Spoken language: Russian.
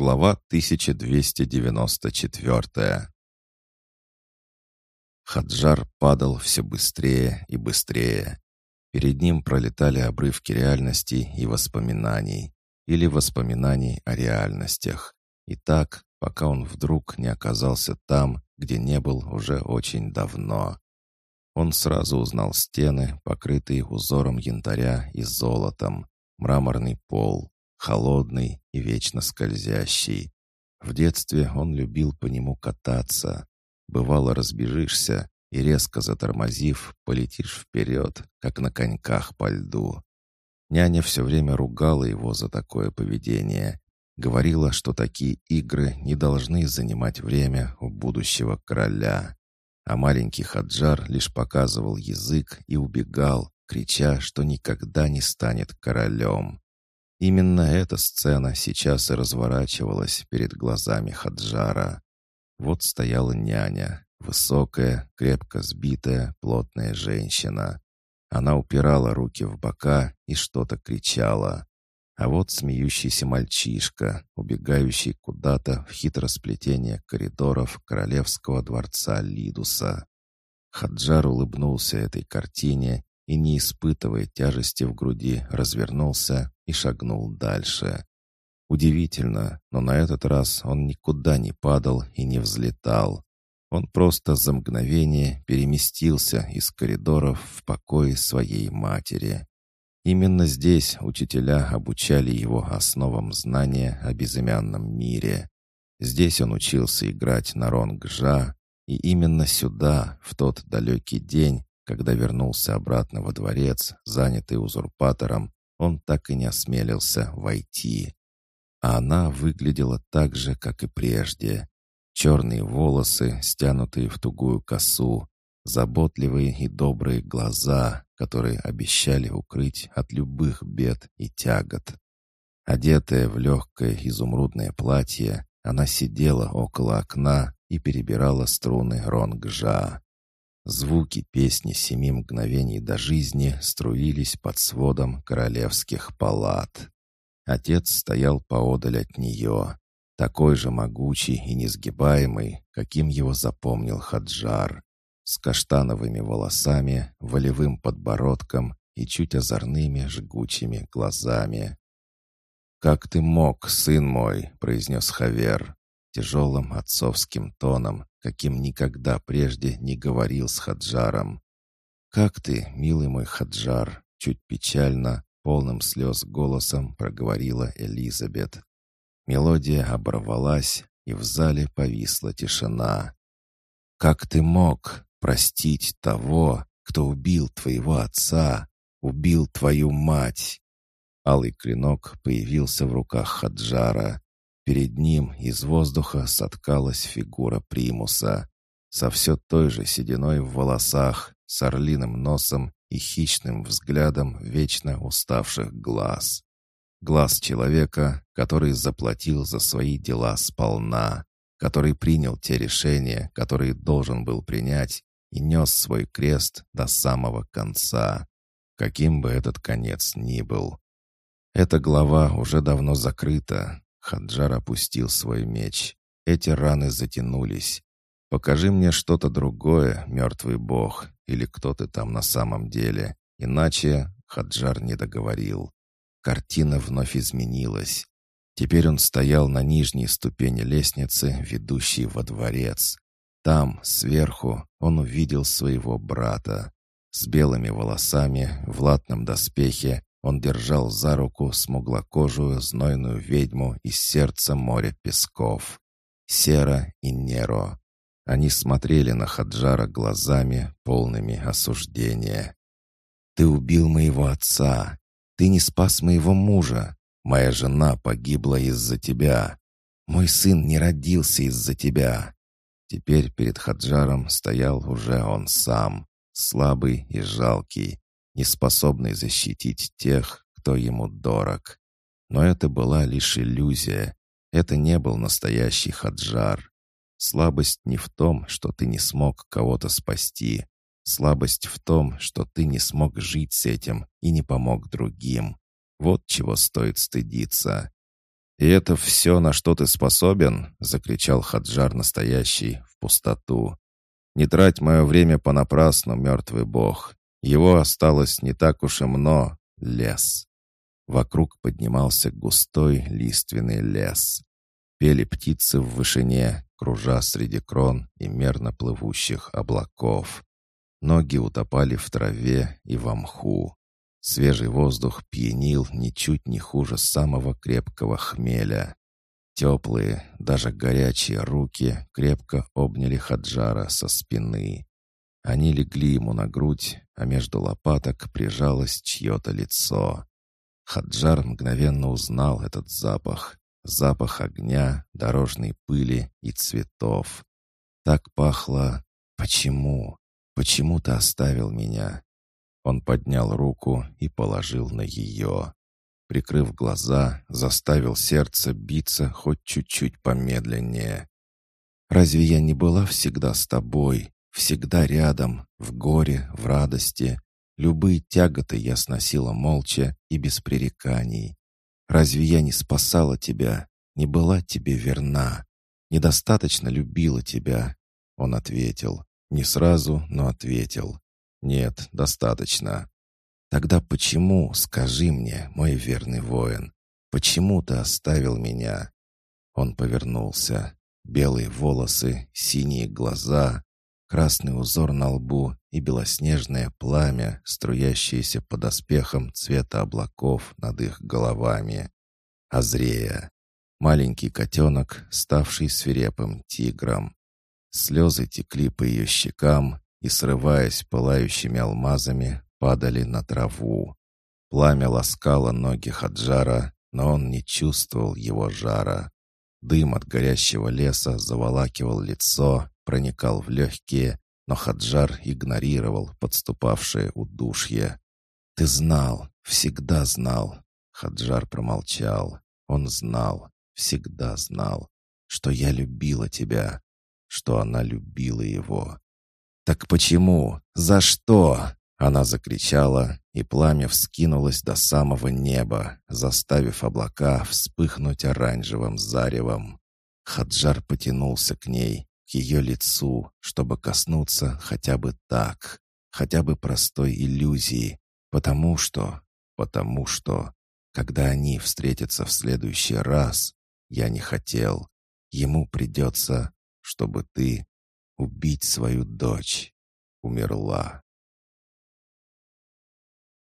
Глава 1294 Хаджар падал все быстрее и быстрее. Перед ним пролетали обрывки реальности и воспоминаний, или воспоминаний о реальностях. И так, пока он вдруг не оказался там, где не был уже очень давно. Он сразу узнал стены, покрытые узором янтаря и золотом, мраморный пол, холодный и вечно скользящий. В детстве он любил по нему кататься. Бывало, разбежишься и, резко затормозив, полетишь вперед, как на коньках по льду. Няня все время ругала его за такое поведение. Говорила, что такие игры не должны занимать время у будущего короля. А маленький Хаджар лишь показывал язык и убегал, крича, что никогда не станет королем. Именно эта сцена сейчас и разворачивалась перед глазами Хаджара. Вот стояла няня, высокая, крепко сбитая, плотная женщина. Она упирала руки в бока и что-то кричала. А вот смеющийся мальчишка, убегающий куда-то в хитросплетение коридоров королевского дворца Лидуса. Хаджар улыбнулся этой картине и, не испытывая тяжести в груди, развернулся и шагнул дальше. Удивительно, но на этот раз он никуда не падал и не взлетал. Он просто за мгновение переместился из коридоров в покой своей матери. Именно здесь учителя обучали его основам знания о безымянном мире. Здесь он учился играть на ронгжа, и именно сюда, в тот далекий день, когда вернулся обратно во дворец, занятый узурпатором, он так и не осмелился войти. А она выглядела так же, как и прежде. Черные волосы, стянутые в тугую косу, заботливые и добрые глаза, которые обещали укрыть от любых бед и тягот. Одетая в легкое изумрудное платье, она сидела около окна и перебирала струны ронгжа. Звуки песни «Семи мгновений до жизни» струились под сводом королевских палат. Отец стоял поодаль от нее, такой же могучий и несгибаемый, каким его запомнил Хаджар, с каштановыми волосами, волевым подбородком и чуть озорными жгучими глазами. «Как ты мог, сын мой?» — произнес Хавер, тяжелым отцовским тоном, каким никогда прежде не говорил с Хаджаром. «Как ты, милый мой Хаджар?» — чуть печально, полным слез голосом проговорила Элизабет. Мелодия оборвалась, и в зале повисла тишина. «Как ты мог простить того, кто убил твоего отца, убил твою мать?» Алый клинок появился в руках Хаджара. Перед ним из воздуха соткалась фигура примуса. Со все той же сединой в волосах, с орлиным носом и хищным взглядом вечно уставших глаз. Глаз человека, который заплатил за свои дела сполна, который принял те решения, которые должен был принять, и нес свой крест до самого конца, каким бы этот конец ни был. Эта глава уже давно закрыта, Хаджар опустил свой меч. Эти раны затянулись. Покажи мне что-то другое, мертвый бог, или кто ты там на самом деле. Иначе Хаджар не договорил. Картина вновь изменилась. Теперь он стоял на нижней ступени лестницы, ведущей во дворец. Там, сверху, он увидел своего брата. С белыми волосами, в латном доспехе, он держал за руку смуглокожую знойную ведьму из сердца моря песков. Сера и Неро. Они смотрели на Хаджара глазами, полными осуждения. «Ты убил моего отца. Ты не спас моего мужа. Моя жена погибла из-за тебя. Мой сын не родился из-за тебя». Теперь перед Хаджаром стоял уже он сам, слабый и жалкий, неспособный защитить тех, кто ему дорог. Но это была лишь иллюзия. Это не был настоящий Хаджар. Слабость не в том, что ты не смог кого-то спасти. Слабость в том, что ты не смог жить с этим и не помог другим. Вот чего стоит стыдиться. «И это все, на что ты способен?» — закричал Хаджар настоящий в пустоту. «Не трать мое время понапрасну, мертвый бог. Его осталось не так уж и много. Лес». Вокруг поднимался густой лиственный лес. Пели птицы в вышине, кружа среди крон и мерно плывущих облаков. Ноги утопали в траве и в мху. Свежий воздух пьянил ничуть не хуже самого крепкого хмеля. Теплые, даже горячие руки крепко обняли Хаджара со спины. Они легли ему на грудь, а между лопаток прижалось чье-то лицо. Хаджар мгновенно узнал этот запах. Запах огня, дорожной пыли и цветов. Так пахло... Почему? Почему ты оставил меня? Он поднял руку и положил на ее. Прикрыв глаза, заставил сердце биться хоть чуть-чуть помедленнее. «Разве я не была всегда с тобой, всегда рядом, в горе, в радости? Любые тяготы я сносила молча и без пререканий. Разве я не спасала тебя, не была тебе верна, недостаточно любила тебя?» Он ответил. Не сразу, но ответил. «Нет, достаточно». «Тогда почему, скажи мне, мой верный воин, почему ты оставил меня?» Он повернулся. Белые волосы, синие глаза, красный узор на лбу и белоснежное пламя, струящееся под оспехом цвета облаков над их головами. Азрея. Маленький котенок, ставший свирепым тигром. Слезы текли по ее щекам, и, срываясь пылающими алмазами, падали на траву. Пламя ласкало ноги Хаджара, но он не чувствовал его жара. Дым от горящего леса заволакивал лицо, проникал в легкие, но Хаджар игнорировал подступавшее удушье. «Ты знал, всегда знал!» Хаджар промолчал. Он знал, всегда знал, что я любила тебя, что она любила его. «Так почему? За что?» Она закричала, и пламя вскинулось до самого неба, заставив облака вспыхнуть оранжевым заревом. Хаджар потянулся к ней, ее лицу, чтобы коснуться хотя бы так, хотя бы простой иллюзии, потому что, потому что, когда они встретятся в следующий раз, я не хотел, ему придется, чтобы ты убить свою дочь. Умерла.